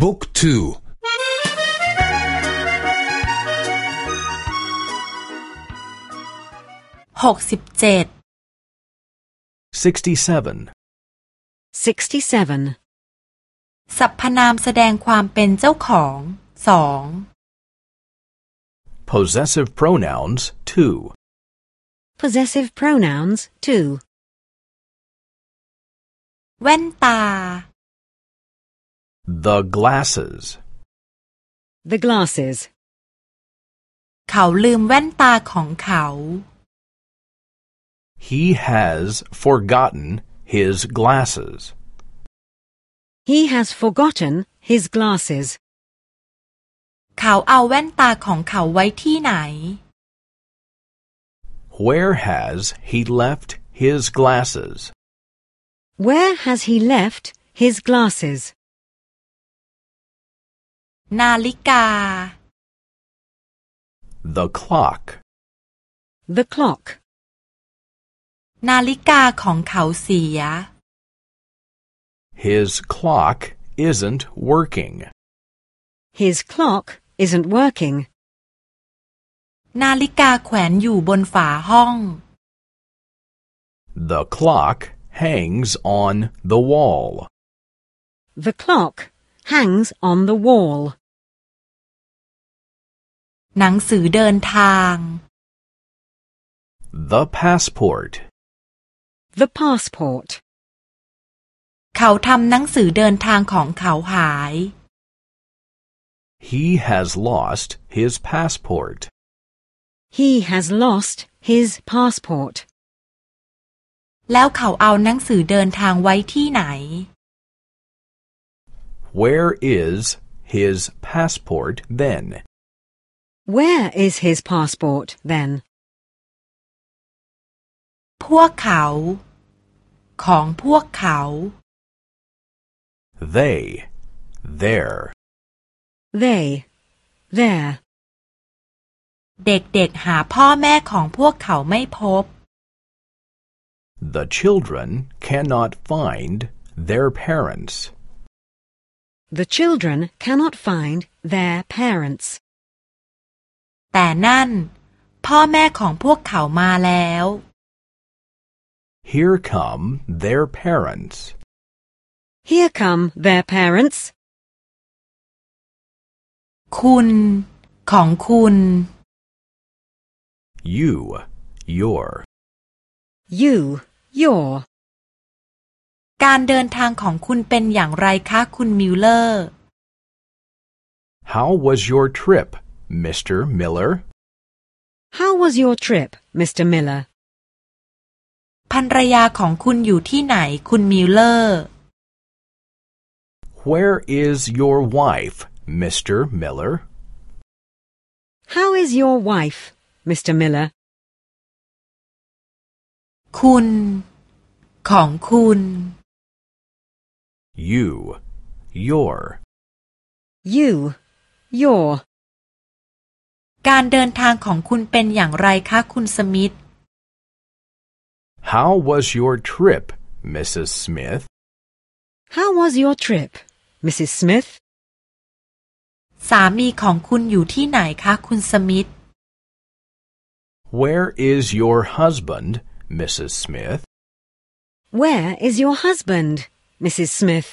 บุ๊กทูหกสิบเจ็ด 67. 67. สรรพนามแสดงความเป็นเจ้าของสอง Possessive pronouns 2. Possessive pronouns 2. แว่นตา The glasses. The glasses. เขาลืมแว่นตาของเขา He has forgotten his glasses. He has forgotten his glasses. เขาเอาแว่นตาของเขาไว้ที่ไหน Where has he left his glasses? Where has he left his glasses? นาฬิกา The clock. The clock. นาฬิกาของเขาเสีย His clock isn't working. His clock isn't working. นาฬิกาแขวนอยู่บนฝาห้อง The clock hangs on the wall. The clock hangs on the wall. หนังสือเดินทาง The passport. The passport. เขาทำหนังสือเดินทางของเขาหาย He has lost his passport. He has lost his passport. แล้วเขาเอาหนังสือเดินทางไว้ที่ไหน Where is his passport then? Where is his passport then? พวกเขาของพวกเขา They. Their. They. Their. เด็กๆหาพ่อแม่ของพวกเขาไม่พบ The children cannot find their parents. The children cannot find their parents. แต่นั่น พ่อแม่ของพวกเขามาแล้ว Here come their parents. Here come their parents. คุณ ของคุณ You. Your. You. Your. การเดินทางของคุณเป็นอย่างไรคะคุณมิลเลอร์ How was your trip, Mr. Miller? How was your trip, Mr. Miller? ภรรยาของคุณอยู่ที่ไหน คุณมิลเลอร์ Where is your wife, Mr. Miller? How is your wife, Mr. Miller? คุณ ของคุณ You. Your. You. Your. การเดินทางของคุณเป็นอย่างไรคะคุณสมิธ How was your trip, Mrs. Smith? How was your trip, Mrs. Smith? สามีของคุณอยู่ที่ไหนคะคุณสมิธ Where is your husband, Mrs. Smith? Where is your husband, Mrs. Smith?